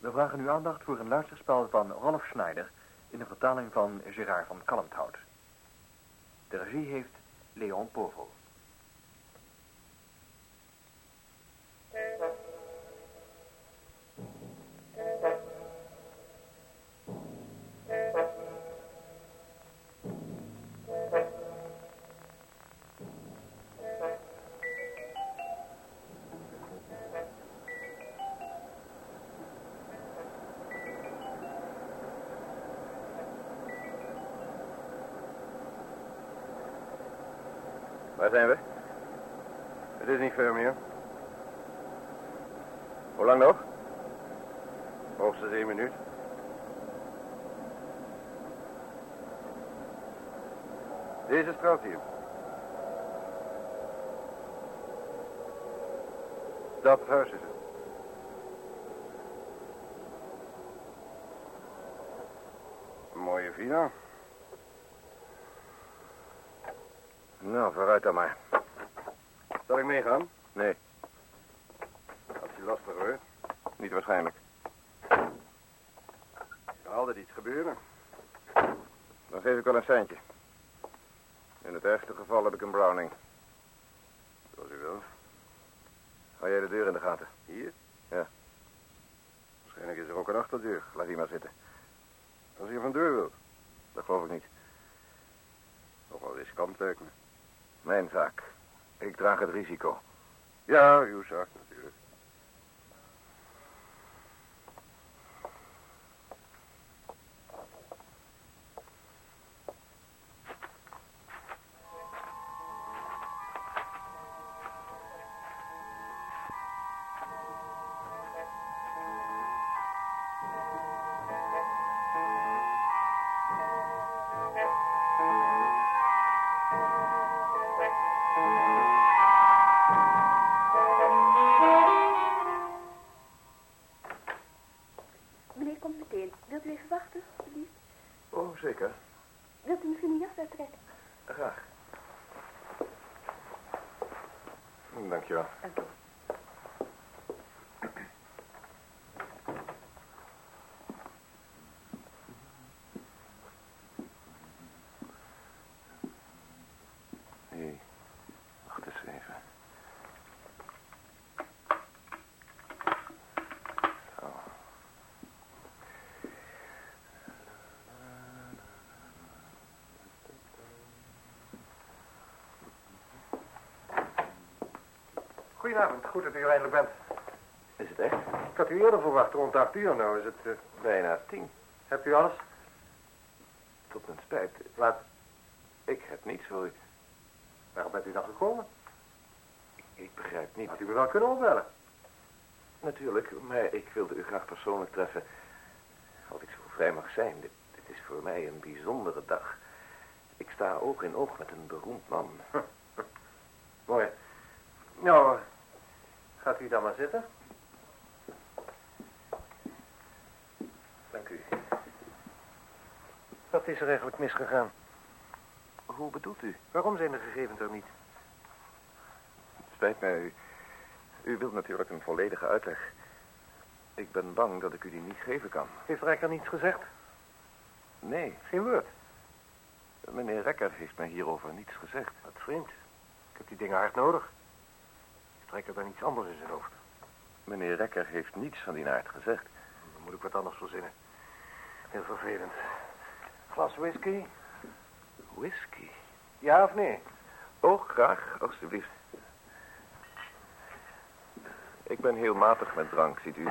We vragen uw aandacht voor een luisterspel van Rolf Schneider in de vertaling van Gerard van Kalmthout. De regie heeft Leon Povel. Waar zijn we? Het is niet ver meer. Hoe lang nog? Hoogstens één minuut. Deze straat hier. Dat huis is het. Mooie villa. Nou, vooruit dan maar. Zal ik meegaan? Nee, Als je lastig wordt. niet waarschijnlijk. Kan altijd iets gebeuren. Dan geef ik wel een seintje. In het ergste geval heb ik een Browning. Zoals u wilt. Hou jij de deur in de gaten? Hier? Ja. Waarschijnlijk is er ook een achterdeur. Laat die maar zitten. Als je van deur wilt. Dat geloof ik niet. Nogal riskant lijkt me. Mijn zaak. Ik draag het risico. Ja, uw zaak natuurlijk. Dankjewel. Dank u. Nee, wacht eens even. Zo. Goedenavond, goed dat u er eindelijk bent. Is het echt? Ik had u eerder verwacht, rond acht uur. Nou is het... eh, Bijna tien. hebt u alles? Tot mijn spijt. Laat. Ik heb niets voor u. Waarom bent u dan gekomen? Ik begrijp niet. Had u me wel kunnen opbellen. Natuurlijk, maar ik wilde u graag persoonlijk treffen. Als ik zo vrij mag zijn. Dit, dit is voor mij een bijzondere dag. Ik sta oog in oog met een beroemd man. Mooi. Nou, gaat u dan maar zitten. Dank u. Wat is er eigenlijk misgegaan? Hoe bedoelt u? Waarom zijn de gegevens er niet? Het spijt mij. U, u wilt natuurlijk een volledige uitleg. Ik ben bang dat ik u die niet geven kan. Heeft Rekker niets gezegd? Nee, Geen woord. meneer Rekker heeft mij hierover niets gezegd. Wat vreemd. Ik heb die dingen hard nodig. Rekker dan iets anders in zijn hoofd? Meneer Rekker heeft niets van die aard gezegd. Dan moet ik wat anders verzinnen. Heel vervelend. Glas whisky? Whisky? Ja of nee? Oh, graag, alstublieft. Ik ben heel matig met drank, ziet u.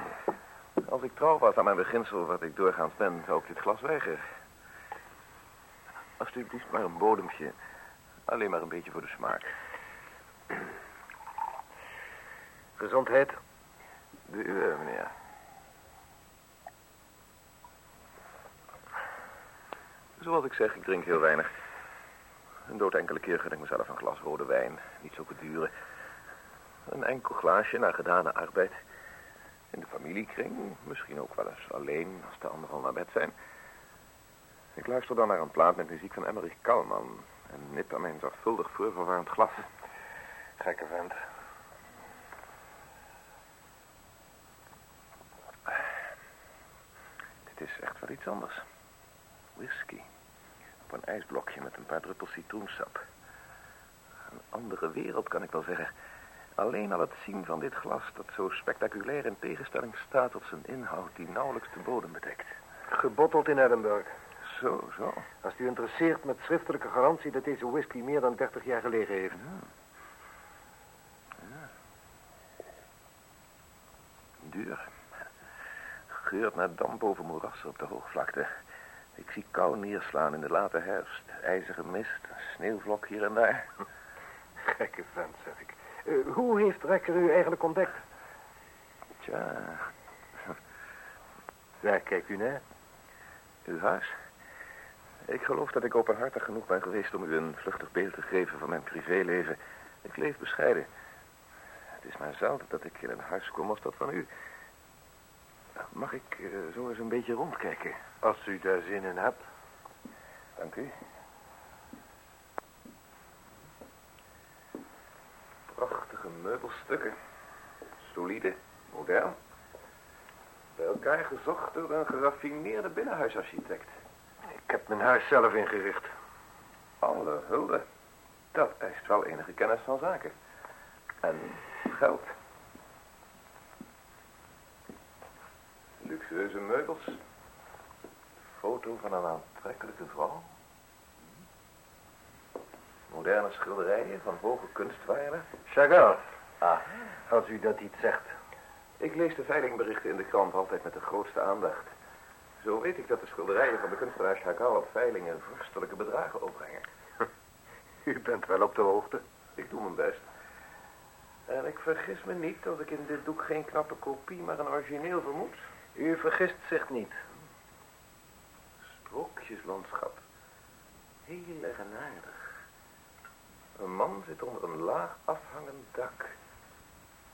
Als ik trouw was aan mijn beginsel, wat ik doorgaans ben, zou ik dit glas weigeren. Alsjeblieft maar een bodempje. Alleen maar een beetje voor de smaak. Gezondheid. De uwe, meneer. Zoals ik zeg, ik drink heel weinig. Een dood enkele keer gun ik mezelf een glas rode wijn. Niet zulke dure. Een enkel glaasje na gedane arbeid. In de familiekring, misschien ook wel eens alleen als de anderen al naar bed zijn. Ik luister dan naar een plaat met muziek van Emmerich Kalman. En nip aan mijn zorgvuldig voorverwarmd glas. Gekke vent. Het is echt wel iets anders. Whisky. Op een ijsblokje met een paar druppels citroensap. Een andere wereld, kan ik wel zeggen. Alleen al het zien van dit glas dat zo spectaculair in tegenstelling staat tot zijn inhoud die nauwelijks de bodem bedekt. Gebotteld in Edinburgh. Zo, zo. Als u interesseert met schriftelijke garantie dat deze whisky meer dan 30 jaar gelegen heeft. Duur. Geurt naar damp over moerassen op de hoogvlakte. Ik zie kou neerslaan in de late herfst. IJzige mist, sneeuwvlok hier en daar. Gekke vent, zeg ik. Eh, hoe heeft Rekker u eigenlijk ontdekt? Tja, Waar kijkt u naar? uw huis. Ik geloof dat ik openhartig genoeg ben geweest om u een vluchtig beeld te geven van mijn privéleven. Ik leef bescheiden. Het is maar zelden dat ik in een huis kom als dat van u. Mag ik eh, zo eens een beetje rondkijken? Als u daar zin in hebt. Dank u. Prachtige meubelstukken. Solide, modern. Bij elkaar gezocht door een geraffineerde binnenhuisarchitect. Ik heb mijn huis zelf ingericht. Alle hulde. Dat eist wel enige kennis van zaken. En geld. Luxueuze meubels. Foto van een aantrekkelijke vrouw. Moderne schilderijen van hoge kunstwaarde. Chagall, Ah. als u dat iets zegt. Ik lees de veilingberichten in de krant altijd met de grootste aandacht. Zo weet ik dat de schilderijen van de kunstenaar Chagall op veilingen vorstelijke bedragen opbrengen. U bent wel op de hoogte. Ik doe mijn best. En ik vergis me niet als ik in dit doek geen knappe kopie, maar een origineel vermoed. U vergist zich niet. Sprookjeslandschap. Heel eigenaardig. Een man zit onder een laag afhangend dak.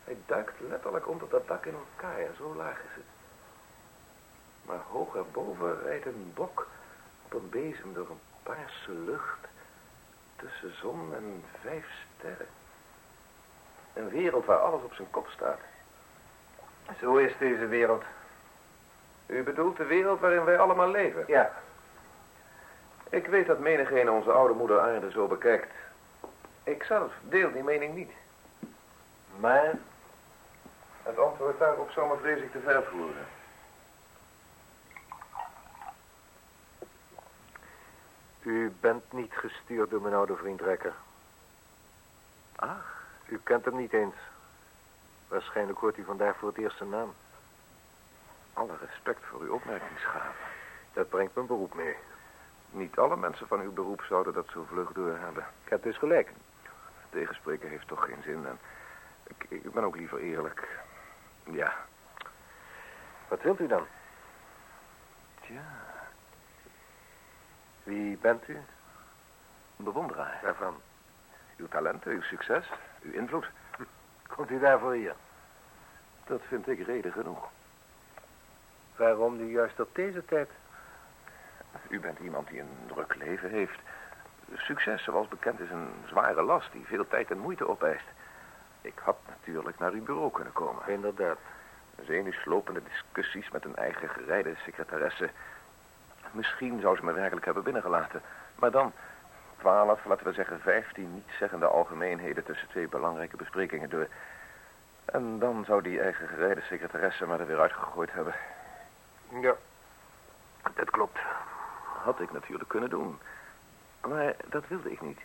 Hij duikt letterlijk onder dat dak in elkaar, zo laag is het. Maar hoog erboven rijdt een bok op een bezem door een paarse lucht tussen zon en vijf sterren. Een wereld waar alles op zijn kop staat. Zo is deze wereld. U bedoelt de wereld waarin wij allemaal leven? Ja. Ik weet dat menigeen onze oude moeder aarde zo bekijkt. Ik zelf deel die mening niet. Maar Het antwoord daarop zou me vrees ik te ver voeren. u bent niet gestuurd door mijn oude vriend Rekker. Ach, U kent hem niet eens. Waarschijnlijk hoort u vandaag voor het eerst zijn naam. Alle respect voor uw opmerkingsgave. Dat brengt mijn beroep mee. Niet alle mensen van uw beroep zouden dat zo vlug doorhebben. Ik heb dus gelijk. Tegenspreken heeft toch geen zin. En ik, ik ben ook liever eerlijk. Ja, Wat wilt u dan? tja, Wie bent u? een bewonderaar. Waarvan? Uw talenten, uw succes, uw invloed. Komt u daarvoor hier? Dat vind ik reden genoeg. Waarom nu juist op deze tijd? U bent iemand die een druk leven heeft. Succes, zoals bekend, is een zware last die veel tijd en moeite opeist. Ik had natuurlijk naar uw bureau kunnen komen. Inderdaad. Zenuwslopende discussies met een eigen gerijde secretaresse. Misschien zou ze me werkelijk hebben binnengelaten. Maar dan, twaalf, laten we zeggen vijftien niet-zeggende algemeenheden tussen twee belangrijke besprekingen door. En dan zou die eigen gerijde secretaresse me er weer uitgegooid hebben. Ja, dat klopt. Had ik natuurlijk kunnen doen. Maar dat wilde ik niet.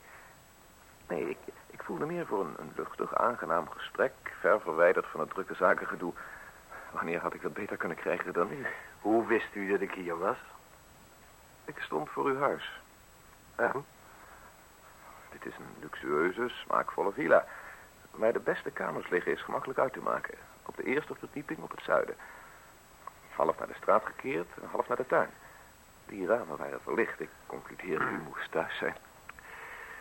Nee, ik, ik voelde meer voor een, een luchtig, aangenaam gesprek... ver verwijderd van het drukke zakengedoe. Wanneer had ik dat beter kunnen krijgen dan nu? Hoe wist u dat ik hier was? Ik stond voor uw huis. Ja. Dit is een luxueuze, smaakvolle villa. Maar de beste kamers liggen is gemakkelijk uit te maken. Op de eerste verdieping op het zuiden. Half naar de straat gekeerd en half naar de tuin. Die ramen waren verlicht. Ik concludeerde u moest thuis zijn.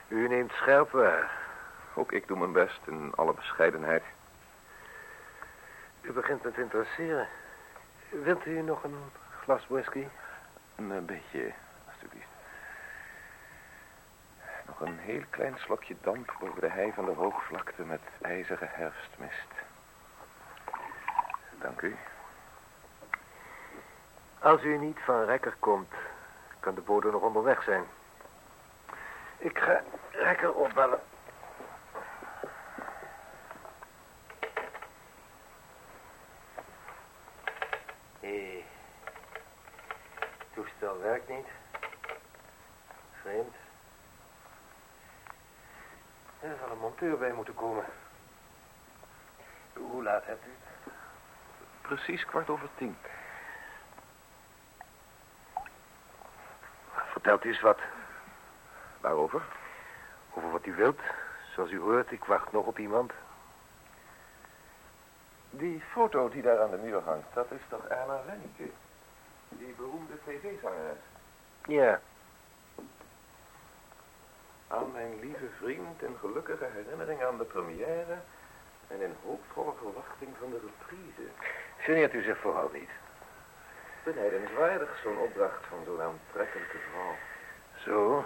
U neemt scherp waar. Ook ik doe mijn best in alle bescheidenheid. U begint me te interesseren. Wilt u nog een glas whisky? Een eh, beetje, alstublieft. Nog een heel klein slokje damp boven de hei van de hoogvlakte met ijzige herfstmist. Dank u. Als u niet van Rekker komt, kan de bode nog onderweg zijn. Ik ga Rekker opbellen. Nee. Het toestel werkt niet. Vreemd. Er zal een monteur bij moeten komen. Hoe laat hebt u het? Precies kwart over tien. Vertelt u eens wat. Waarover? Over wat u wilt. Zoals u hoort, ik wacht nog op iemand. Die foto die daar aan de muur hangt, dat is toch Erna Wenneke? Die beroemde tv-zangeres. Ja, Aan mijn lieve vriend in gelukkige herinnering aan de première... en in hoopvolle verwachting van de reprise. geneert u zich vooral niet. Benijdenswaardig zo'n opdracht van zo'n aantrekkelijke vrouw. Zo,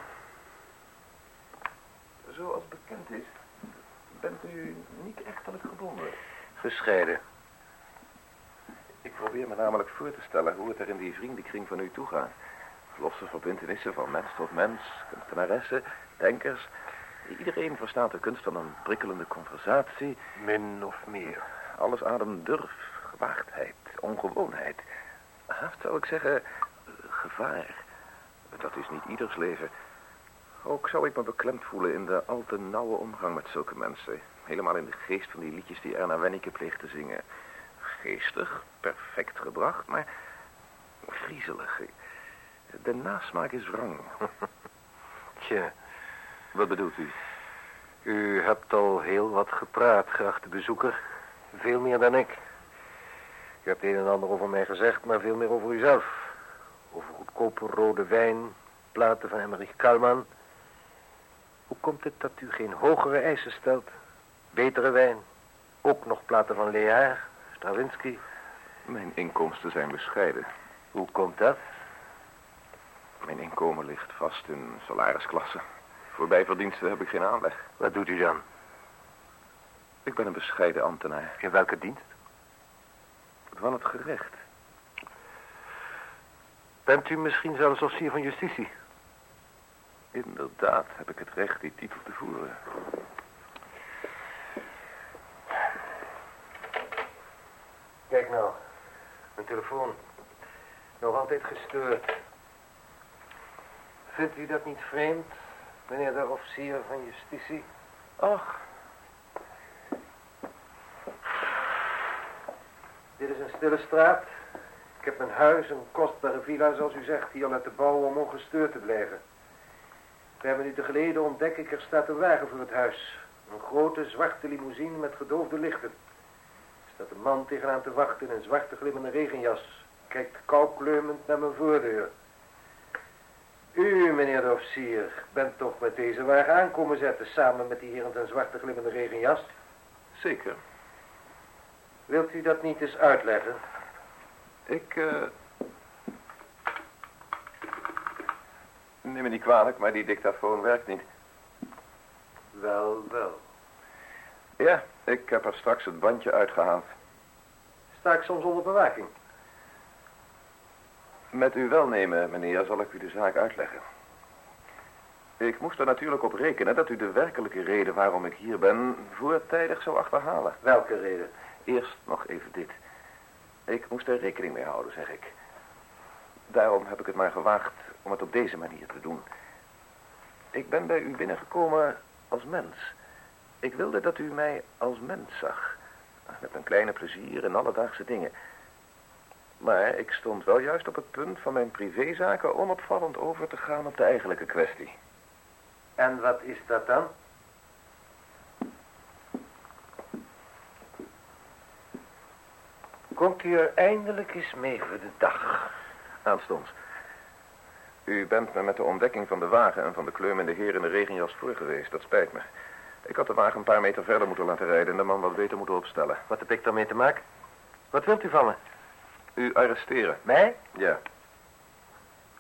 Zoals bekend is, bent u niet echtelijk gebonden. gescheiden. Ik probeer me namelijk voor te stellen hoe het er in die vriendenkring van u toegaat. Losse verbintenissen van mens tot mens, kunstenaressen, denkers. Iedereen verstaat de kunst van een prikkelende conversatie. Min of meer. Alles ademt durf, gewaagdheid, ongewoonheid. Zou ik zeggen, gevaar. Dat is niet ieders leven. Ook zou ik me beklemd voelen in de al te nauwe omgang met zulke mensen. Helemaal in de geest van die liedjes die Erna Wenneke pleegt te zingen. Geestig, perfect gebracht, maar griezelig. De nasmaak is wrang. Tja, Wat bedoelt u? u hebt al heel wat gepraat, geachte bezoeker. Veel meer dan ik. U hebt een en ander over mij gezegd, maar veel meer over uzelf. Over goedkope rode wijn, platen van Emmerich Kalman. Hoe komt het dat u geen hogere eisen stelt? Betere wijn, ook nog platen van Lear, Stravinsky. Mijn inkomsten zijn bescheiden. Hoe komt dat? Mijn inkomen ligt vast in salarisklasse. Voor bijverdiensten heb ik geen aanleg. Wat doet u dan? Ik ben een bescheiden ambtenaar. In welke dienst? Van het gerecht. Bent u misschien zelfs officier van justitie? Inderdaad heb ik het recht die titel te voeren. Kijk nou, mijn telefoon. Nog altijd gestoord. Vindt u dat niet vreemd, meneer de officier van justitie? Ach, Dit is een stille straat. Ik heb mijn huis, een kostbare villa, zoals u zegt, hier laten bouwen om ongestoord te blijven. Vijf minuten geleden ontdek ik, er staat een wagen voor het huis. Een grote zwarte limousine met gedoofde lichten. Er staat een man tegenaan te wachten in een zwarte glimmende regenjas. Kijkt koukleumend naar mijn voordeur. U, meneer de officier, bent toch met deze wagen aankomen zetten... samen met die heer in zijn zwarte glimmende regenjas? zeker. Wilt u dat niet eens uitleggen? Ik, eh... Neem me niet kwalijk, maar die dictafoon werkt niet. Wel, wel. Ja, ik heb er straks het bandje uitgehaald. Sta ik soms onder bewaking? Met uw welnemen, meneer, zal ik u de zaak uitleggen. Ik moest er natuurlijk op rekenen dat u de werkelijke reden waarom ik hier ben voortijdig zou achterhalen. Welke reden? Eerst nog even dit. Ik moest er rekening mee houden, zeg ik. Daarom heb ik het maar gewaagd om het op deze manier te doen. Ik ben bij u binnengekomen als mens. Ik wilde dat u mij als mens zag. Met een kleine plezier en alledaagse dingen. Maar ik stond wel juist op het punt van mijn privézaken onopvallend over te gaan op de eigenlijke kwestie. En wat is dat dan? Komt u er eindelijk eens mee voor de dag? Aanstonds. U bent me met de ontdekking van de wagen en van de kleurmende heer in de regenjas voor geweest. Dat spijt me. Ik had de wagen een paar meter verder moeten laten rijden en de man wat beter moeten opstellen. Wat heb ik daarmee te maken? Wat wilt u van me? U arresteren? Mij? Ja,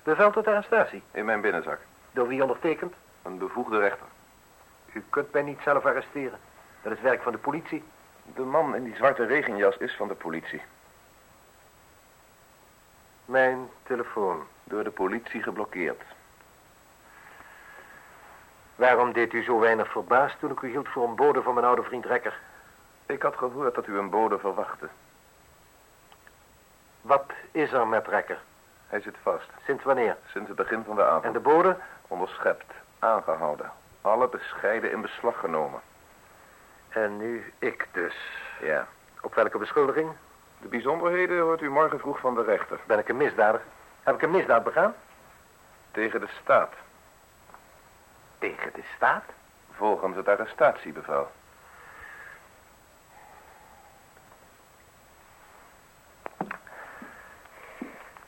Bevel tot arrestatie. in mijn binnenzak. Door wie ondertekend? Een bevoegde rechter. U kunt mij niet zelf arresteren. Dat is werk van de politie. De man in die zwarte regenjas is van de politie. Mijn telefoon. Door de politie geblokkeerd. Waarom deed u zo weinig verbaasd toen ik u hield voor een bode van mijn oude vriend Rekker? Ik had gehoord dat u een bode verwachtte. Wat is er met Rekker? Hij zit vast. Sinds wanneer? Sinds het begin van de avond. En de bode? Onderschept. Aangehouden. Alle bescheiden in beslag genomen. En nu ik dus. Ja. Op welke beschuldiging? De bijzonderheden hoort u morgen vroeg van de rechter. Ben ik een misdadiger? Heb ik een misdaad begaan? Tegen de staat. Tegen de staat? Volgens het arrestatiebevel.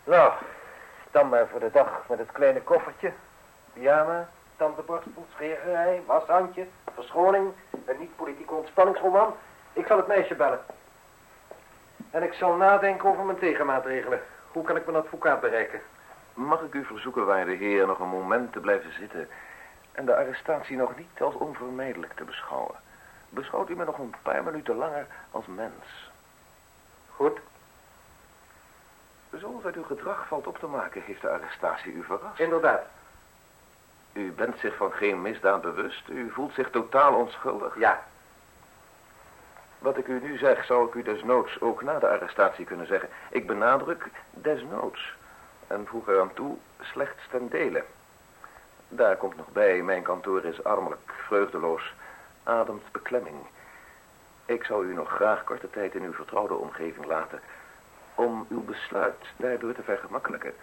Nou, dan maar voor de dag met het kleine koffertje. Pyjama, tandeborstel, scheergerij, washandje, verschoning, een niet-politieke ontspanningsroman. Ik zal het meisje bellen. En ik zal nadenken over mijn tegenmaatregelen. Hoe kan ik mijn advocaat bereiken? Mag ik u verzoeken, waarde heer, nog een moment te blijven zitten... en de arrestatie nog niet als onvermijdelijk te beschouwen? Beschouwt u me nog een paar minuten langer als mens? Goed. Zoals uit uw gedrag valt op te maken, heeft de arrestatie u verrast. Inderdaad. U bent zich van geen misdaad bewust. U voelt zich totaal onschuldig. Ja. Wat ik u nu zeg, zou ik u desnoods ook na de arrestatie kunnen zeggen. Ik benadruk desnoods. En voeg eraan toe, slechts ten dele. Daar komt nog bij, mijn kantoor is armelijk, vreugdeloos, ademt beklemming. Ik zou u nog graag korte tijd in uw vertrouwde omgeving laten... om uw besluit daardoor te vergemakkelijken.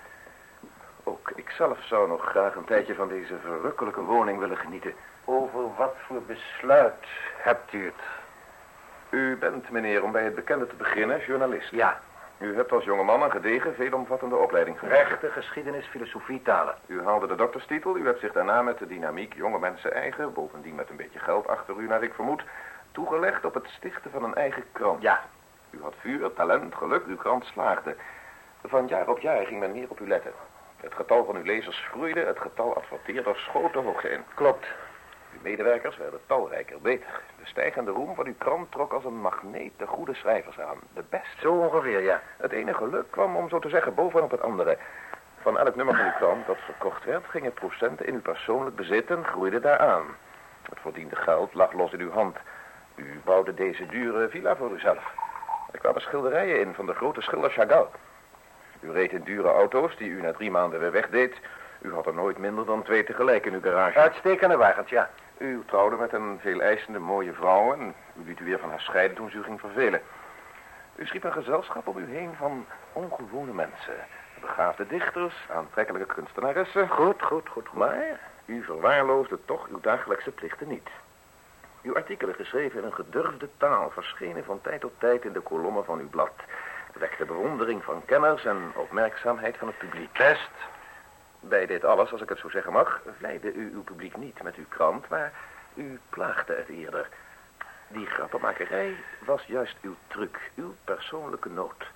Ook ikzelf zou nog graag een tijdje van deze verrukkelijke woning willen genieten. Over wat voor besluit hebt u het? U bent, meneer, om bij het bekende te beginnen, journalist. Ja. U hebt als jongeman een gedegen, veelomvattende opleiding gevolgd. Rechten, geschiedenis, filosofie, talen. U haalde de dokterstitel, u hebt zich daarna met de dynamiek jonge mensen eigen, bovendien met een beetje geld achter u, naar ik vermoed, toegelegd op het stichten van een eigen krant. Ja. U had vuur, talent, geluk, uw krant slaagde. Van jaar op jaar ging men meer op u letten. Het getal van uw lezers groeide, het getal adverteerders schoot de hoogte in. Klopt. Medewerkers werden talrijker, beter. De stijgende roem van uw krant trok als een magneet de goede schrijvers aan. De beste. Zo ongeveer, ja. Het ene geluk kwam, om zo te zeggen, bovenop het andere. Van elk nummer van uw krant dat verkocht werd, gingen procenten in uw persoonlijk bezit en groeiden daaraan. Het verdiende geld lag los in uw hand. U bouwde deze dure villa voor uzelf. Er kwamen schilderijen in van de grote schilder Chagall. U reed in dure auto's die u na drie maanden weer wegdeed. U had er nooit minder dan twee tegelijk in uw garage. Uitstekende wagens, ja. U trouwde met een veel eisende mooie vrouw en u liet u weer van haar scheiden toen ze u ging vervelen. U schiep een gezelschap om u heen van ongewone mensen. Begaafde dichters, aantrekkelijke kunstenaressen. Goed, goed, goed, goed. Maar u verwaarloosde toch uw dagelijkse plichten niet. Uw artikelen geschreven in een gedurfde taal verschenen van tijd tot tijd in de kolommen van uw blad. Wekte bewondering van kenners en opmerkzaamheid van het publiek. Best. Bij dit alles, als ik het zo zeggen mag, vleide u uw publiek niet met uw krant, maar u plaagde het eerder. Die grappenmakerij was juist uw truc, uw persoonlijke nood.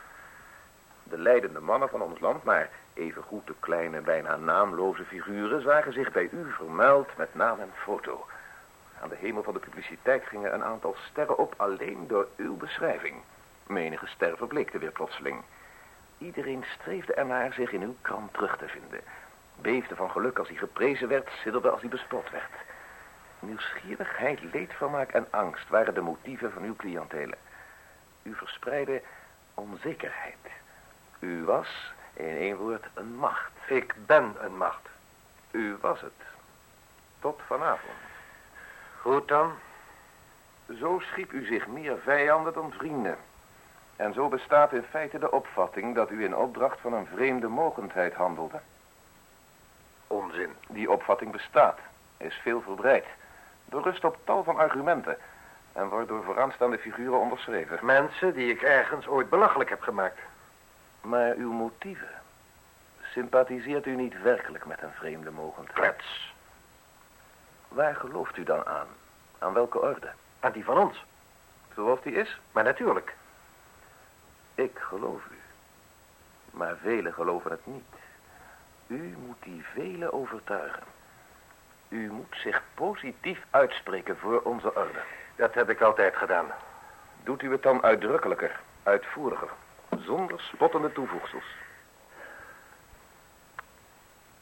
De leidende mannen van ons land, maar evengoed de kleine, bijna naamloze figuren, zagen zich bij u vermeld met naam en foto. Aan de hemel van de publiciteit gingen een aantal sterren op alleen door uw beschrijving. Menige ster verbleekte weer plotseling. Iedereen streefde ernaar zich in uw krant terug te vinden. Beefde van geluk als hij geprezen werd, sidderde als hij bespot werd. Nieuwsgierigheid, leedvermaak en angst waren de motieven van uw cliëntelen. U verspreidde onzekerheid. U was, in één woord, een macht. Ik ben een macht. U was het. Tot vanavond. Goed dan. Zo schiep u zich meer vijanden dan vrienden. En zo bestaat in feite de opvatting dat u in opdracht van een vreemde mogendheid handelde. Onzin. Die opvatting bestaat, is veel verbreid, berust op tal van argumenten en wordt door vooraanstaande figuren onderschreven. Mensen die ik ergens ooit belachelijk heb gemaakt. Maar uw motieven, sympathiseert u niet werkelijk met een vreemde mogendheid? Klets. Waar gelooft u dan aan? Aan welke orde? Aan die van ons. Zoals die is? Maar natuurlijk. Ik geloof u. Maar velen geloven het niet. U moet die velen overtuigen. U moet zich positief uitspreken voor onze orde. Dat heb ik altijd gedaan. Doet u het dan uitdrukkelijker, uitvoeriger, zonder spottende toevoegsels.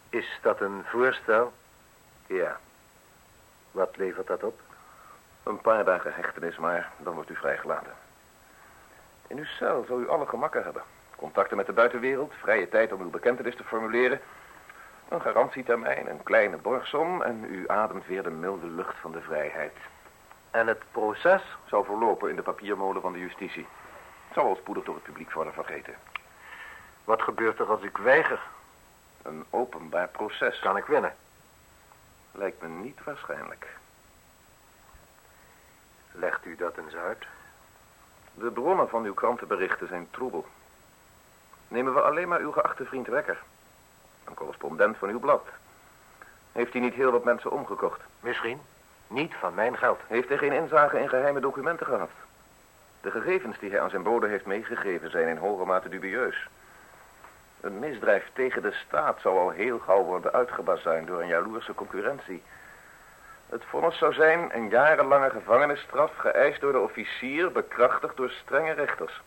Is dat een voorstel? Ja, Wat levert dat op? een paar dagen hechtenis, maar dan wordt u vrijgelaten. In uw cel zal u alle gemakken hebben. Contacten met de buitenwereld, vrije tijd om uw bekentenis te formuleren... een garantietermijn, een kleine borgsom... en u ademt weer de milde lucht van de vrijheid. En het proces? Zal verlopen in de papiermolen van de justitie. Het zal al spoedig door het publiek worden vergeten. Wat gebeurt er als ik weiger? Een openbaar proces. Kan ik winnen? Lijkt me niet waarschijnlijk. Legt u dat eens uit? De bronnen van uw krantenberichten zijn troebel. Nemen we alleen maar uw geachte vriend Wekker. Een correspondent van uw blad. Heeft hij niet heel wat mensen omgekocht? Misschien. Niet van mijn geld. Heeft hij geen inzage in geheime documenten gehad? De gegevens die hij aan zijn bode heeft meegegeven zijn in hoge mate dubieus. Een misdrijf tegen de staat zou al heel gauw worden uitgebazuind door een jaloerse concurrentie. Het vonnis zou zijn een jarenlange gevangenisstraf geëist door de officier, bekrachtigd door strenge rechters.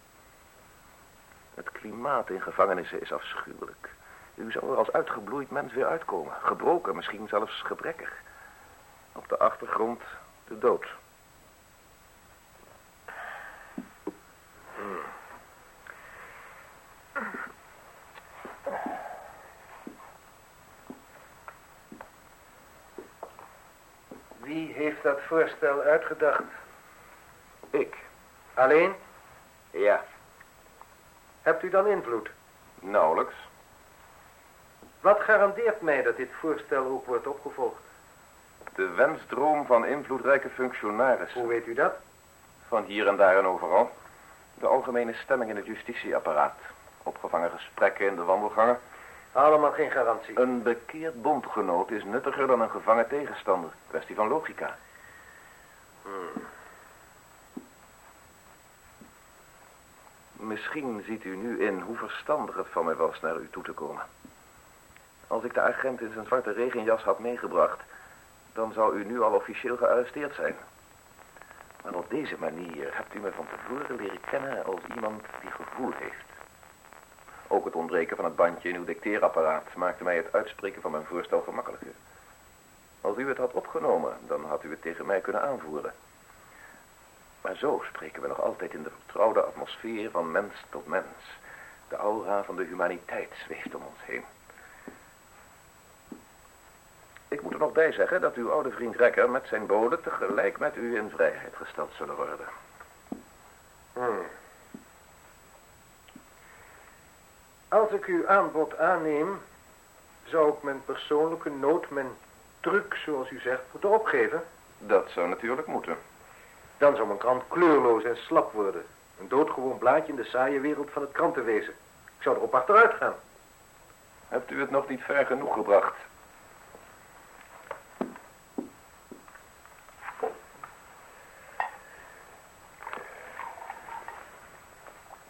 Het klimaat in gevangenissen is afschuwelijk. U zou er als uitgebloeid mens weer uitkomen. Gebroken, misschien zelfs gebrekkig. Op de achtergrond de dood. Wie heeft dat voorstel uitgedacht? Ik? Alleen? Ja. Hebt u dan invloed? Nauwelijks. Wat garandeert mij dat dit voorstel ook wordt opgevolgd? De wensdroom van invloedrijke functionarissen. Hoe weet u dat? Van hier en daar en overal. De algemene stemming in het justitieapparaat. Opgevangen gesprekken in de wandelgangen. Allemaal geen garantie. Een bekeerd bondgenoot is nuttiger dan een gevangen tegenstander. Kwestie van logica. Misschien ziet u nu in hoe verstandig het van mij was naar u toe te komen. Als ik de agent in zijn zwarte regenjas had meegebracht... dan zou u nu al officieel gearresteerd zijn. Maar op deze manier hebt u me van tevoren leren kennen als iemand die gevoel heeft. Ook het ontbreken van het bandje in uw dicteerapparaat maakte mij het uitspreken van mijn voorstel gemakkelijker. Als u het had opgenomen, dan had u het tegen mij kunnen aanvoeren. Maar zo spreken we nog altijd in de vertrouwde atmosfeer van mens tot mens. De aura van de humaniteit zweeft om ons heen. Ik moet er nog bij zeggen dat uw oude vriend Rekker met zijn bode tegelijk met u in vrijheid gesteld zullen worden. Hmm. Als ik uw aanbod aanneem, zou ik mijn persoonlijke nood, mijn truc, zoals u zegt, moeten opgeven. Dat zou natuurlijk moeten. Dan zou mijn krant kleurloos en slap worden. Een doodgewoon blaadje in de saaie wereld van het krantenwezen. Ik zou erop achteruit gaan. Hebt u het nog niet ver genoeg gebracht?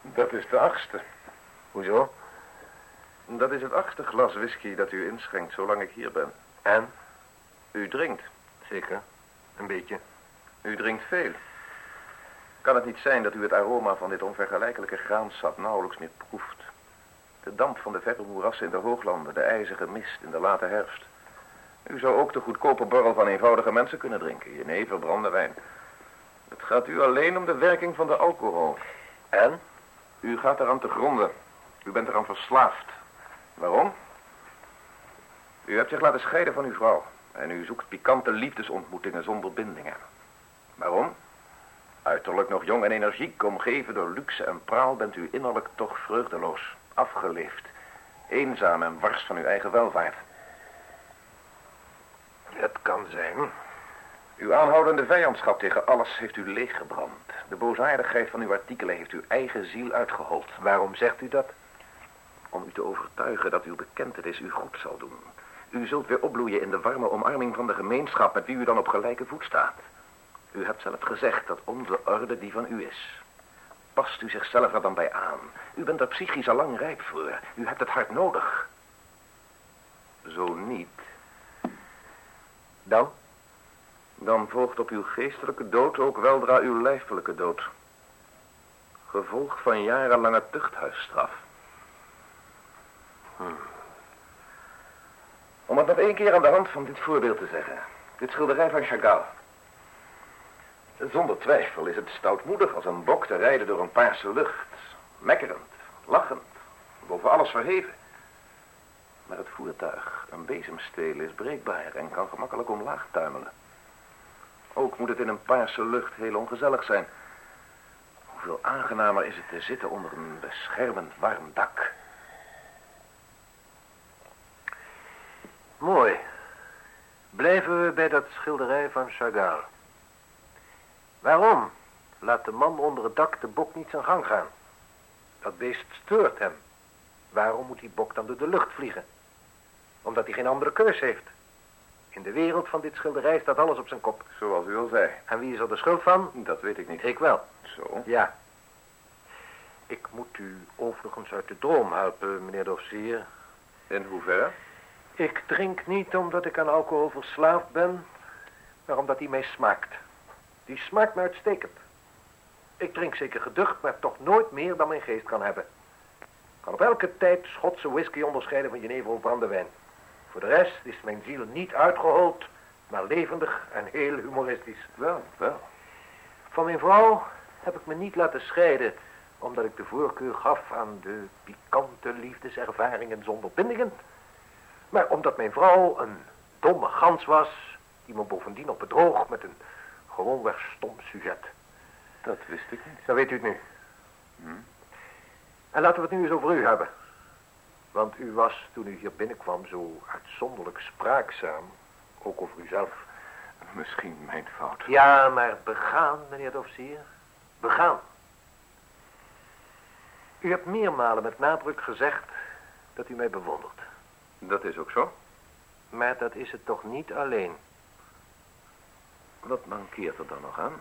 Dat is de achtste. Hoezo? Dat is het achtste glas whisky dat u inschenkt zolang ik hier ben. En? U drinkt. Zeker. Een beetje. U drinkt veel. Kan het niet zijn dat u het aroma van dit onvergelijkelijke graansap nauwelijks meer proeft? De damp van de verre moerassen in de hooglanden, de ijzige mist in de late herfst. U zou ook de goedkope borrel van eenvoudige mensen kunnen drinken, jenever, brandewijn. Het gaat u alleen om de werking van de alcohol. En? U gaat eraan te gronden. U bent eraan verslaafd. Waarom? U hebt zich laten scheiden van uw vrouw. En u zoekt pikante liefdesontmoetingen zonder bindingen. Uiterlijk nog jong en energiek, omgeven door luxe en praal, bent u innerlijk toch vreugdeloos, afgeleefd, eenzaam en wars van uw eigen welvaart. Het kan zijn. Uw aanhoudende vijandschap tegen alles heeft u leeggebrand. De boosaardigheid van uw artikelen heeft uw eigen ziel uitgehold. Waarom zegt u dat? Om u te overtuigen dat uw bekentenis u goed zal doen. U zult weer opbloeien in de warme omarming van de gemeenschap met wie u dan op gelijke voet staat. U hebt zelf gezegd dat onze orde die van u is. Past u zichzelf er dan bij aan? U bent er psychisch al lang rijp voor. U hebt het hard nodig. Zo niet. Dan? Dan volgt op uw geestelijke dood ook weldra uw lijfelijke dood. Gevolg van jarenlange tuchthuisstraf. Om het nog één keer aan de hand van dit voorbeeld te zeggen. Dit schilderij van Chagall. Zonder twijfel is het stoutmoedig als een bok te rijden door een paarse lucht. Mekkerend, lachend, boven alles verheven. Maar het voertuig, een bezemsteel, is breekbaar en kan gemakkelijk omlaag tuimelen. Ook moet het in een paarse lucht heel ongezellig zijn. Hoeveel aangenamer is het te zitten onder een beschermend warm dak. Mooi. Blijven we bij dat schilderij van Chagall. Waarom laat de man onder het dak de bok niet zijn gang gaan? Dat beest steurt hem. Waarom moet die bok dan door de lucht vliegen? Omdat hij geen andere keus heeft. In de wereld van dit schilderij staat alles op zijn kop. Zoals u al zei. En wie is er de schuld van? Dat weet ik niet. Ik wel. Zo. Ja. Ik moet u overigens uit de droom helpen, meneer de officier. In hoeverre? Ik drink niet omdat ik aan alcohol verslaafd ben, maar omdat die mij smaakt. Die smaakt me uitstekend. Ik drink zeker geducht, maar toch nooit meer dan mijn geest kan hebben. Ik kan op elke tijd Schotse whisky onderscheiden van jenever of brandewijn. Voor de rest is mijn ziel niet uitgehold, maar levendig en heel humoristisch. Wel, wel. Van mijn vrouw heb ik me niet laten scheiden, omdat ik de voorkeur gaf aan de pikante liefdeservaringen zonder bindingen. Maar omdat mijn vrouw een domme gans was, die me bovendien op bedroog met een gewoonweg stom sujet. Dat wist ik niet. Dan weet u het nu. Hm? En laten we het nu eens over u hebben. Want u was, toen u hier binnenkwam, zo uitzonderlijk spraakzaam. Ook over uzelf. Misschien mijn fout. Ja, maar begaan, meneer de officier. Begaan. U hebt meermalen met nadruk gezegd dat u mij bewondert. Dat is ook zo. Maar dat is het toch niet alleen. Wat mankeert er dan nog aan?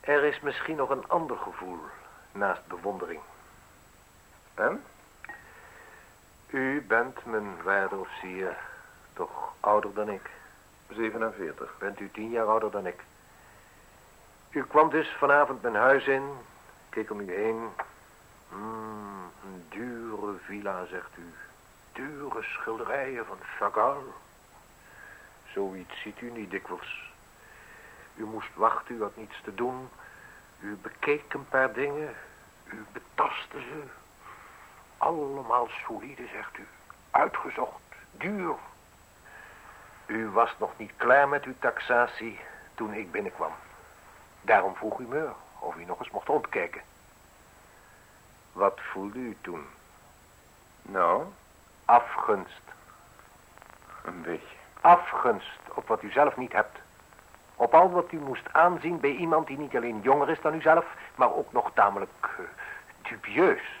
Er is misschien nog een ander gevoel naast bewondering. En? U bent, mijn waarde officier, toch ouder dan ik. 47. Bent u tien jaar ouder dan ik. U kwam dus vanavond mijn huis in, keek om u heen. Hmm, een dure villa, zegt u. Dure schilderijen van Chagall. Zoiets ziet u niet dikwijls. U moest wachten, u had niets te doen. U bekeek een paar dingen. U betastte ze. Allemaal solide, zegt u. Uitgezocht, duur. U was nog niet klaar met uw taxatie toen ik binnenkwam. Daarom vroeg u me of u nog eens mocht rondkijken. Wat voelde u toen? Nou, Afgunst. een beetje. Afgunst op wat u zelf niet hebt. Op al wat u moest aanzien bij iemand die niet alleen jonger is dan u zelf, maar ook nog tamelijk eh, dubieus.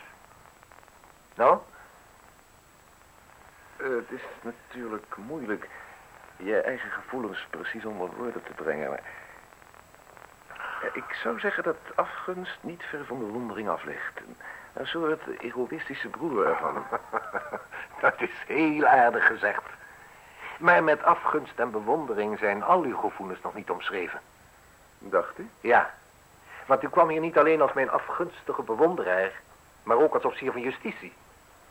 Nou? Het is natuurlijk moeilijk je eigen gevoelens precies onder woorden te brengen. Maar... Eh, Ik zou zeggen dat afgunst niet ver van de wondering af ligt. Een- Een soort egoïstische broer ervan. Dat is heel aardig gezegd. Maar met afgunst en bewondering zijn al uw gevoelens nog niet omschreven. Dacht u? Ja, want u kwam hier niet alleen als mijn afgunstige bewonderaar, maar ook als officier van justitie.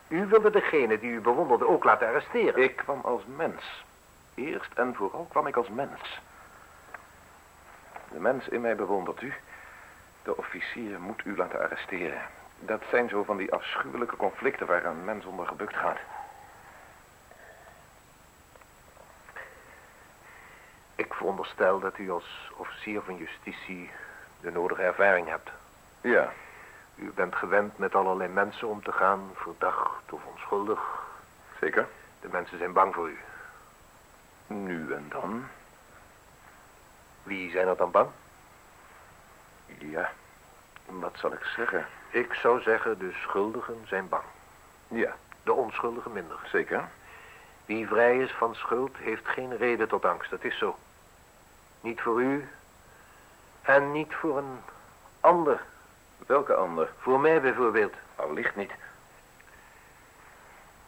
U wilde degene die u bewonderde ook laten arresteren. Ik kwam als mens. Eerst en vooral kwam ik als mens. De mens in mij bewondert u. De officier moet u laten arresteren. Dat zijn zo van die afschuwelijke conflicten waar een mens onder gebukt gaat. Ik veronderstel dat u als officier van justitie de nodige ervaring hebt. Ja, U bent gewend met allerlei mensen om te gaan, verdacht of onschuldig. zeker. De mensen zijn bang voor u. Nu en dan. Wie zijn er dan bang? Ja, wat zal ik zeggen? Ik zou zeggen, de schuldigen zijn bang. Ja, De onschuldigen minder. zeker. Wie vrij is van schuld heeft geen reden tot angst. Dat is zo. Niet voor u en niet voor een ander. Welke ander? Voor mij bijvoorbeeld. Allicht niet.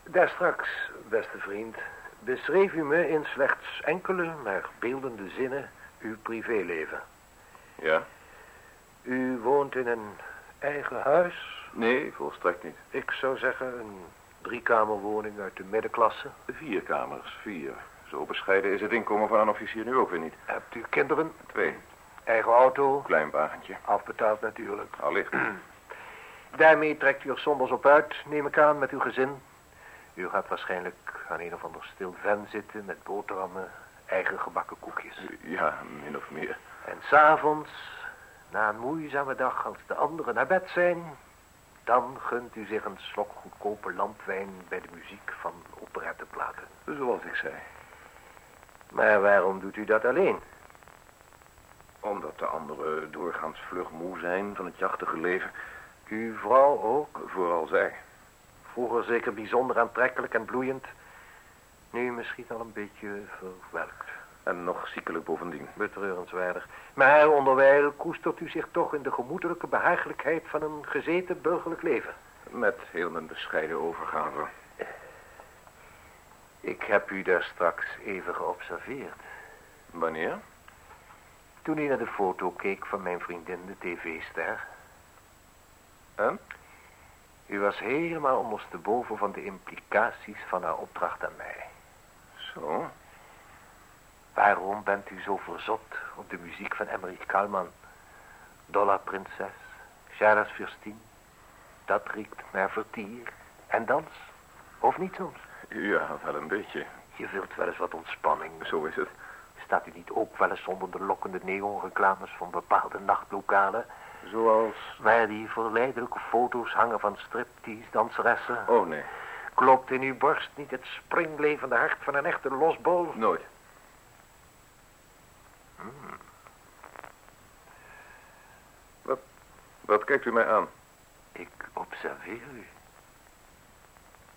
Daar straks, beste vriend, beschreef u me in slechts enkele, maar beeldende zinnen uw privéleven. Ja? U woont in een eigen huis. Nee, volstrekt niet. Ik zou zeggen een driekamerwoning uit de middenklasse. Vier kamers, vier. Zo bescheiden is het inkomen van een officier nu ook weer niet. Hebt u kinderen? Twee. Eigen auto? Klein wagentje. Afbetaald natuurlijk. Allicht. Daarmee trekt u er zonders op uit, neem ik aan, met uw gezin. U gaat waarschijnlijk aan een of ander stil ven zitten met boterhammen, eigen gebakken koekjes. Ja, min of meer. En s'avonds, na een moeizame dag als de anderen naar bed zijn... dan gunt u zich een slok goedkope landwijn bij de muziek van operetteplaten. Zoals ik zei. Maar waarom doet u dat alleen? Omdat de anderen doorgaans vlug moe zijn van het jachtige leven. Uw vrouw ook? Vooral zij. Vroeger zeker bijzonder aantrekkelijk en bloeiend. Nu misschien al een beetje verwelkt. En nog ziekelijk bovendien. Betreurenswaardig. Maar onderwijl koestert u zich toch in de gemoedelijke behagelijkheid van een gezeten burgerlijk leven. Met heel mijn bescheiden overgave. Ik heb u daar straks even geobserveerd. Wanneer? Toen u naar de foto keek van mijn vriendin, de tv-ster. En? U was helemaal ondersteboven van de implicaties van haar opdracht aan mij. Zo. Waarom bent u zo verzot op de muziek van Emmerich Kalman? Dollar Prinses, Sharas Fürstin. Dat riekt naar vertier en dans. Of niet soms? Ja, wel een beetje. Je wilt wel eens wat ontspanning. Zo is het. Staat u niet ook wel eens zonder de lokkende neonreclames van bepaalde nachtlokalen? Zoals? Waar die verleidelijke foto's hangen van striptease danseressen. Oh, nee. Klopt in uw borst niet het springlevende hart van een echte losbol? Nooit. Hmm. Wat, wat kijkt u mij aan? Ik observeer u.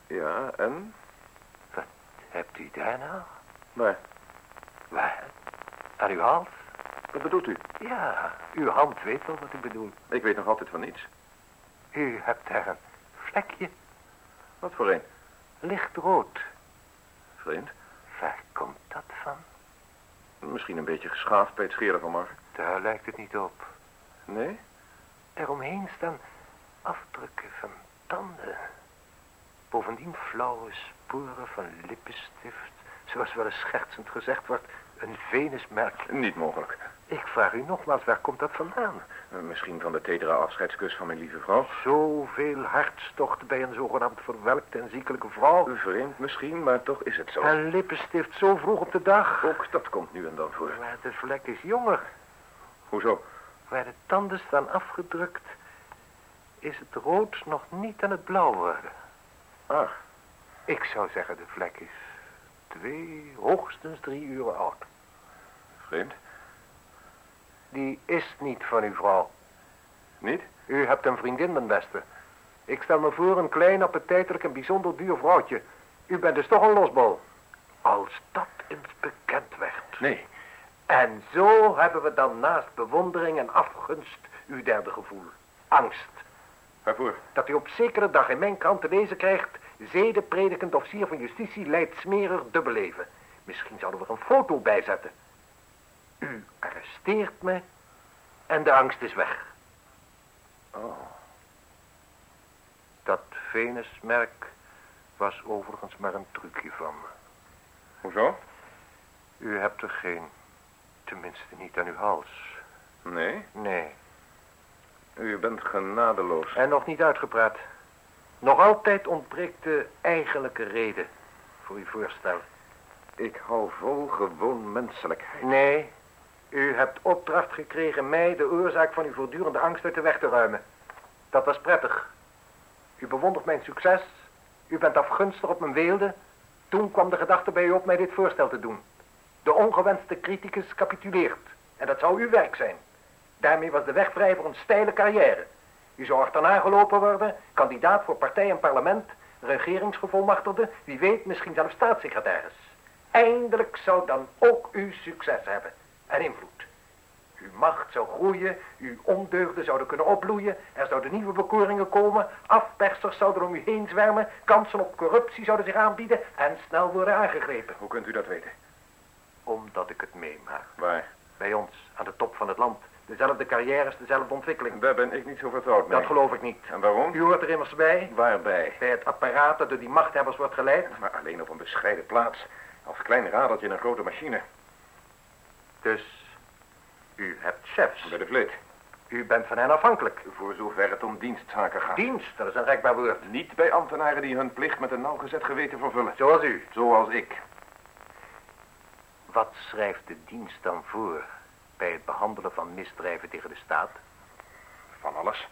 Ja, en? Hebt u daar nou? Maar, Waar? Aan uw hals? wat bedoelt u? Ja, uw hand weet wel wat ik bedoel. Ik weet nog altijd van niets. U hebt daar een vlekje, Wat voor een? lichtrood. Vreemd. Waar komt dat van? Misschien een beetje geschaafd bij het scheren van morgen. Daar lijkt het niet op. Nee? Eromheen staan afdrukken van tanden. Bovendien flauwe sporen van lippenstift. Zoals wel eens schertsend gezegd wordt, een venusmerk. Niet mogelijk. Ik vraag u nogmaals, waar komt dat vandaan? Eh, Misschien van de tedere afscheidskus van mijn lieve vrouw. Zoveel hartstocht bij een zogenaamd verwelkte en ziekelijke vrouw. Vreemd misschien, maar toch is het zo. En lippenstift zo vroeg op de dag. Ook dat komt nu en dan voor. Maar de vlek is jonger. Hoezo? Waar de tanden staan afgedrukt, is het rood nog niet aan het blauw worden. Ah, Ik zou zeggen, de vlek is twee, hoogstens drie uur oud. vreemd. Die is niet van uw vrouw. Niet? U hebt een vriendin, mijn beste. Ik stel me voor een klein, appetijtelijk en bijzonder duur vrouwtje. U bent dus toch een losbol. Als dat eens bekend werd. Nee. En zo hebben we dan naast bewondering en afgunst uw derde gevoel. Angst. Waarvoor? Dat u op zekere dag in mijn krant te lezen krijgt... zedepredikend officier van justitie leidt smerig dubbelleven. Misschien zouden we er een foto bij zetten. U arresteert me en de angst is weg. Oh. Dat Venusmerk was overigens maar een trucje van me. Hoezo? U hebt er geen. Tenminste niet aan uw hals. Nee. Nee. U bent genadeloos. En nog niet uitgepraat. Nog altijd ontbreekt de eigenlijke reden voor uw voorstel. Ik hou vol gewoon menselijkheid. Nee, u hebt opdracht gekregen mij de oorzaak van uw voortdurende angst uit de weg te ruimen. Dat was prettig. U bewondert mijn succes. U bent afgunstig op mijn weelde. Toen kwam de gedachte bij u op mij dit voorstel te doen. De ongewenste criticus capituleert. En dat zou uw werk zijn. Daarmee was de weg vrij voor een steile carrière. U zou achterna gelopen worden, kandidaat voor partij en parlement, regeringsgevolmachtigde, wie weet misschien zelfs staatssecretaris. Eindelijk zou dan ook u succes hebben en invloed. Uw macht zou groeien, uw ondeugden zouden kunnen opbloeien, er zouden nieuwe bekoringen komen, afpersers zouden om u heen zwermen, kansen op corruptie zouden zich aanbieden en snel worden aangegrepen. Hoe kunt u dat weten? Omdat ik het meemaak. Waar? Bij ons, aan de top van het land. Dezelfde carrières, dezelfde ontwikkeling. Daar ben ik niet zo vertrouwd mee. Dat geloof ik niet. En waarom? U hoort er immers bij. Waarbij? Bij het apparaat dat door die machthebbers wordt geleid. Maar alleen op een bescheiden plaats. Als klein radertje in een grote machine. Dus u hebt chefs. Bij de vleet. U bent van hen afhankelijk. Voor zover het om dienstzaken gaat. Dienst, dat is een rekbaar woord. Niet bij ambtenaren die hun plicht met een nauwgezet geweten vervullen. Zoals u. Zoals ik. Wat schrijft de dienst dan voor bij het behandelen van misdrijven tegen de staat? Van alles.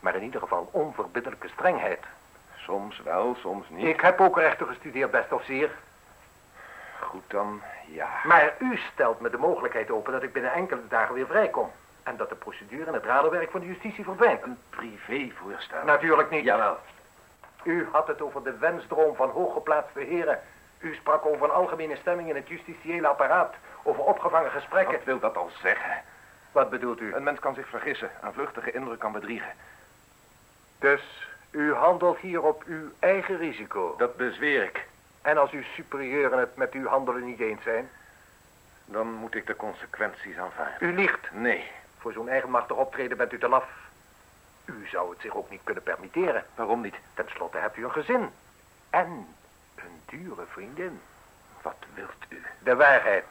Maar in ieder geval onverbiddelijke strengheid. Soms wel, soms niet. Ik heb ook rechten gestudeerd, beste officier. Goed dan, ja. Maar u stelt me de mogelijkheid open dat ik binnen enkele dagen weer vrijkom. En dat de procedure en het raderwerk van de justitie verdwijnt. Een privévoorstel. Natuurlijk niet. Jawel. U had het over de wensdroom van hooggeplaatste heren. U sprak over een algemene stemming in het justitiële apparaat. Over opgevangen gesprekken. Wat wil dat al zeggen? Wat bedoelt u? Een mens kan zich vergissen, een vluchtige indruk kan bedriegen. Dus u handelt hier op uw eigen risico. Dat bezweer ik. En als uw superieuren het met uw handelen niet eens zijn? Dan moet ik de consequenties aanvaarden. U liegt. Nee. Voor zo'n eigenmachtig optreden bent u te laf. U zou het zich ook niet kunnen permitteren. Waarom niet? Ten slotte hebt u een gezin. En een dure vriendin. Wat wilt u? De waarheid.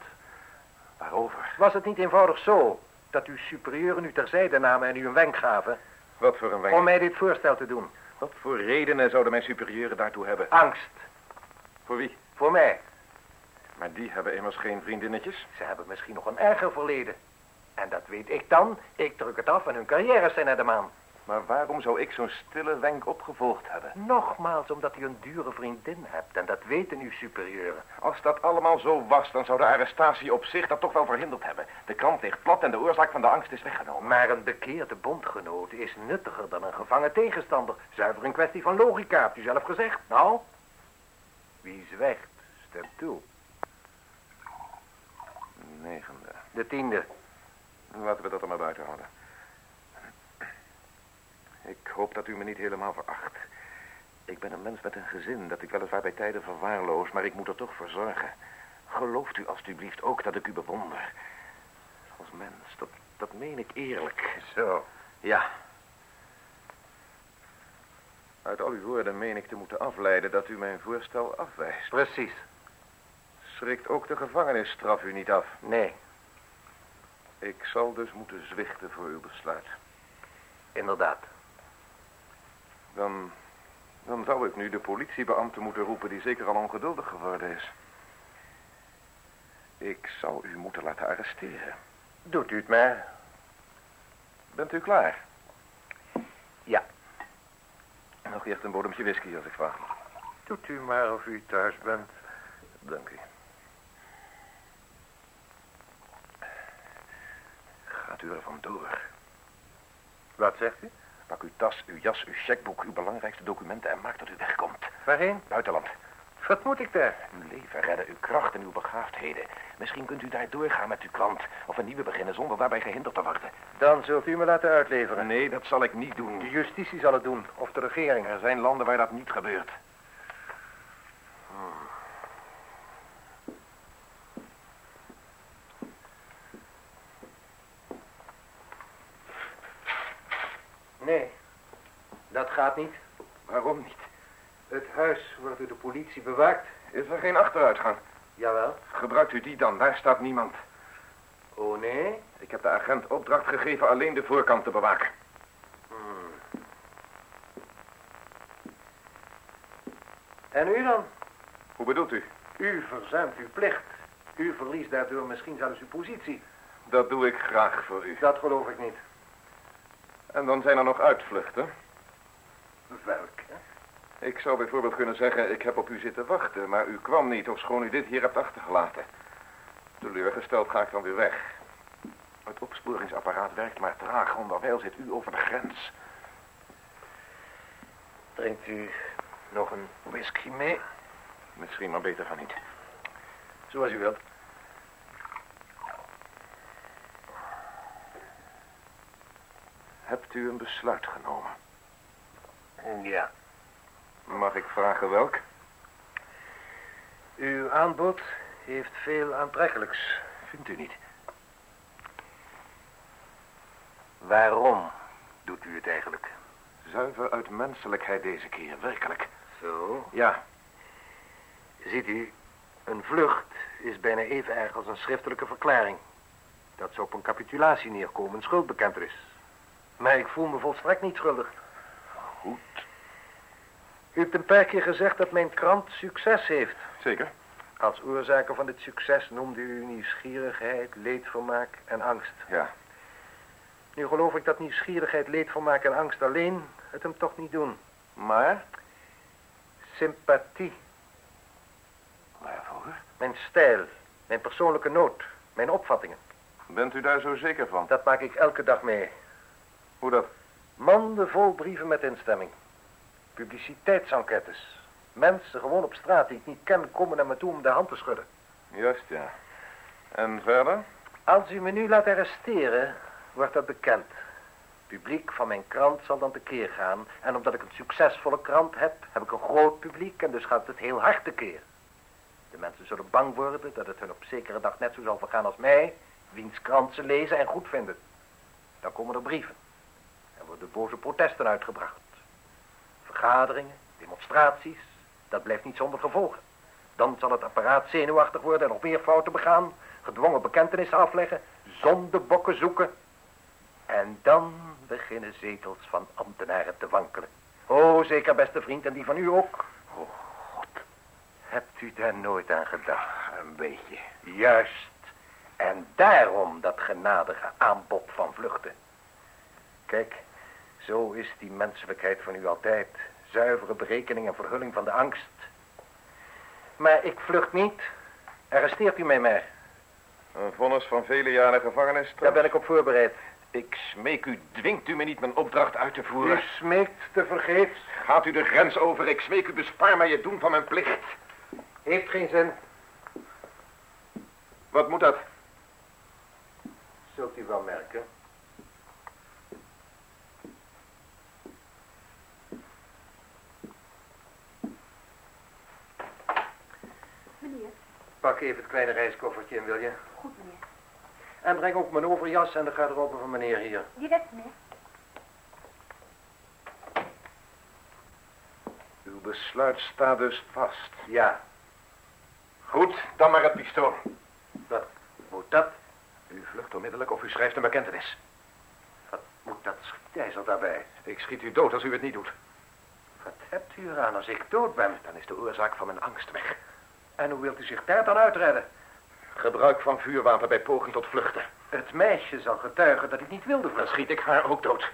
Waarover? Was het niet eenvoudig zo dat uw superieuren u terzijde namen en u een wenk gaven Wat voor een wenk? om mij dit voorstel te doen? Wat voor redenen zouden mijn superieuren daartoe hebben? Angst. Voor wie? Voor mij. Maar die hebben immers geen vriendinnetjes. Ze hebben misschien nog een erger verleden. En dat weet ik dan. Ik druk het af en hun carrières zijn naar de maan. Maar waarom zou ik zo'n stille wenk opgevolgd hebben? Nogmaals, omdat u een dure vriendin hebt. En dat weten uw superieuren. Als dat allemaal zo was, dan zou de arrestatie op zich dat toch wel verhinderd hebben. De krant ligt plat en de oorzaak van de angst is weggenomen. Maar een bekeerde bondgenoot is nuttiger dan een gevangen tegenstander. Zuiver een kwestie van logica, hebt u zelf gezegd. Nou, wie zwijgt, stemt toe. Negende. De tiende. Laten we dat er maar buiten houden. Ik hoop dat u me niet helemaal veracht. Ik ben een mens met een gezin dat ik weliswaar bij tijden verwaarloos, maar ik moet er toch voor zorgen. Gelooft u alstublieft ook dat ik u bewonder. Als mens, dat, dat meen ik eerlijk. Zo. Ja. Uit al uw woorden meen ik te moeten afleiden dat u mijn voorstel afwijst. Precies. Schrikt ook de gevangenisstraf u niet af. Nee, Ik zal dus moeten zwichten voor uw besluit. inderdaad. Dan, dan zou ik nu de politiebeambte moeten roepen die zeker al ongeduldig geworden is. Ik zou u moeten laten arresteren. Doet u het maar. Bent u klaar? Ja. Nog eerst een bodempje whisky als ik vraag. Doet u maar of u thuis bent. Dank u. Gaat u er vandoor. Wat zegt u? Pak uw tas, uw jas, uw checkboek, uw belangrijkste documenten en maak dat u wegkomt. Waarheen? Buitenland. Wat moet ik daar? Uw leven redden, uw kracht en uw begaafdheden. Misschien kunt u daar doorgaan met uw klant. Of een nieuwe beginnen zonder daarbij gehinderd te worden. Dan zult u me laten uitleveren. Nee, dat zal ik niet De doen. justitie zal het doen, of de regering. Er zijn landen waar dat niet gebeurt. Nee, dat gaat niet. Waarom niet? Het huis wordt door de politie bewaakt. Is er geen achteruitgang? Jawel. Gebruikt u die dan, daar staat niemand. Oh nee? Ik heb de agent opdracht gegeven alleen de voorkant te bewaken. Hmm. En u dan? Hoe bedoelt u? U verzuimt uw plicht. U verliest daardoor misschien zelfs uw positie. Dat doe ik graag voor u. Dat geloof ik niet. En dan zijn er nog uitvluchten. Welke? Ik zou bijvoorbeeld kunnen zeggen, ik heb op u zitten wachten, maar u kwam niet, ofschoon u dit hier hebt achtergelaten. Teleurgesteld ga ik dan weer weg. Het opsporingsapparaat werkt maar traag, onderwijl zit u over de grens. Drinkt u nog een whisky mee? Misschien maar beter van niet. Zoals u wilt. Hebt u een besluit genomen? Ja. Mag ik vragen welk? Uw aanbod heeft veel aantrekkelijks. Vindt u niet? Waarom doet u het eigenlijk? Zuiver uit menselijkheid deze keer, werkelijk. Zo. Ja, Ziet u, Een vlucht is bijna even erg als een schriftelijke verklaring. Dat zou op een capitulatie neerkomen, een schuldbekentenis. Maar ik voel me volstrekt niet schuldig. Goed. U hebt een paar keer gezegd dat mijn krant succes heeft. Zeker. Als oorzaken van dit succes noemde u nieuwsgierigheid, leedvermaak en angst. Ja. Nu geloof ik dat nieuwsgierigheid, leedvermaak en angst alleen het hem toch niet doen. Maar? Sympathie, Waarvoor? mijn stijl, mijn persoonlijke nood, mijn opvattingen. Bent u daar zo zeker van? Dat maak ik elke dag mee. Hoe dat? Manden vol brieven met instemming. Publiciteitsenquêtes. Mensen gewoon op straat die ik niet ken komen naar me toe om de hand te schudden. Juist, ja. En verder? Als u me nu laat arresteren, wordt dat bekend. Het publiek van mijn krant zal dan tekeer gaan. En omdat ik een succesvolle krant heb, heb ik een groot publiek en dus gaat het heel hard tekeer. De mensen zullen bang worden dat het hun op zekere dag net zo zal vergaan als mij, wiens krant ze lezen en goed vinden. Dan komen er brieven. Er worden boze protesten uitgebracht. Vergaderingen, demonstraties, dat blijft niet zonder gevolgen. Dan zal het apparaat zenuwachtig worden en nog meer fouten begaan, gedwongen bekentenissen afleggen, zondebokken zoeken. En dan beginnen zetels van ambtenaren te wankelen. Oh, zeker, beste vriend, en die van u ook. Oh, God. Hebt u daar nooit aan gedacht? Een beetje. Juist. En daarom dat genadige aanbod van vluchten. Kijk, zo is die menselijkheid van u altijd. Zuivere berekening en verhulling van de angst. Maar ik vlucht niet. Arresteert u mij maar. Een vonnis van vele jaren gevangenis. Daar ben ik op voorbereid. Ik smeek u, dwingt u me niet mijn opdracht uit te voeren. U smeekt te vergeefs. Gaat u de grens over, ik smeek u, bespaar mij het doen van mijn plicht. Heeft geen zin. Wat moet dat? Zult u wel merken. Meneer, Pak even het kleine reiskoffertje in, wil je? goed meneer. En breng ook mijn overjas en de garderobe van meneer hier. Direct meneer. Uw besluit staat dus vast. Ja, Goed, dan maar het pistool. wat moet dat? U vlucht onmiddellijk of u schrijft een bekentenis. Wat moet dat schietijzer daarbij? Ik schiet u dood als u het niet doet. Wat hebt u eraan als ik dood ben? Dan is de oorzaak van mijn angst weg. En hoe wilt u zich daar dan uitredden? Gebruik van vuurwapen bij poging tot vluchten. Het meisje zal getuigen dat ik niet wilde Dan vluchten. schiet ik haar ook dood.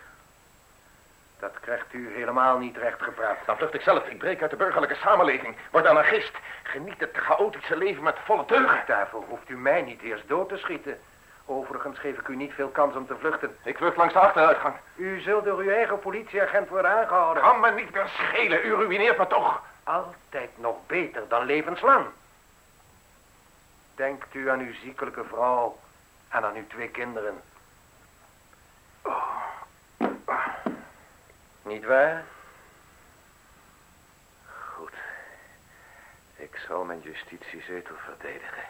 Dat krijgt u helemaal niet recht gepraat. Dan vlucht ik zelf. Ik breek uit de burgerlijke samenleving. Word anarchist. Geniet het chaotische leven met volle teugen. Daarvoor hoeft u mij niet eerst dood te schieten. Overigens geef ik u niet veel kans om te vluchten. Ik vlucht langs de achteruitgang. U zult door uw eigen politieagent worden aangehouden. Kan me niet meer schelen. U ruïneert me toch. Altijd nog beter dan levenslang. Denkt u aan uw ziekelijke vrouw en aan uw twee kinderen. Niet waar? Goed. Ik zal mijn justitiezetel verdedigen.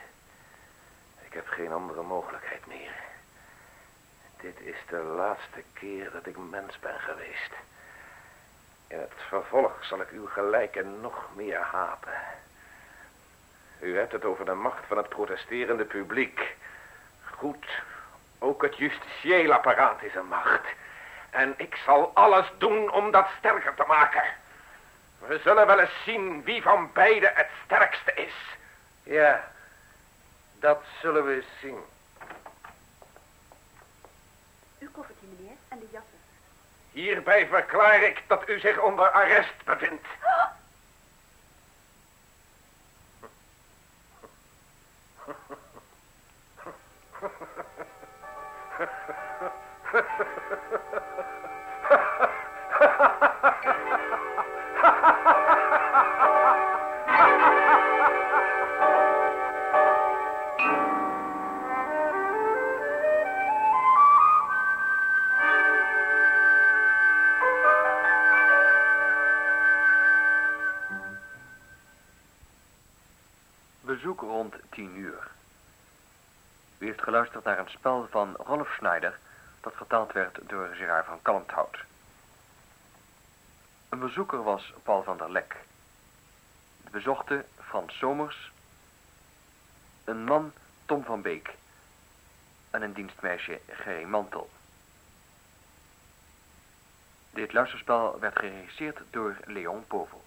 Ik heb geen andere mogelijkheid meer. Dit is de laatste keer dat ik mens ben geweest. In het vervolg zal ik uw gelijken nog meer haten. U hebt het over de macht van het protesterende publiek. Goed, ook het justitieel apparaat is een macht. En ik zal alles doen om dat sterker te maken. We zullen wel eens zien wie van beiden het sterkste is. Ja, dat zullen we eens zien. Uw koffertje meneer en de jassen. Hierbij verklaar ik dat u zich onder arrest bevindt. Bezoek rond 10 uur. U heeft geluisterd naar een spel van Rolf Schneider dat vertaald werd door Gerard van Kalmthout. Een bezoeker was Paul van der Lek. De bezochte Frans Somers, Een man, Tom van Beek. En een dienstmeisje, Gerry Mantel. Dit luisterspel werd geregisseerd door Leon Povel.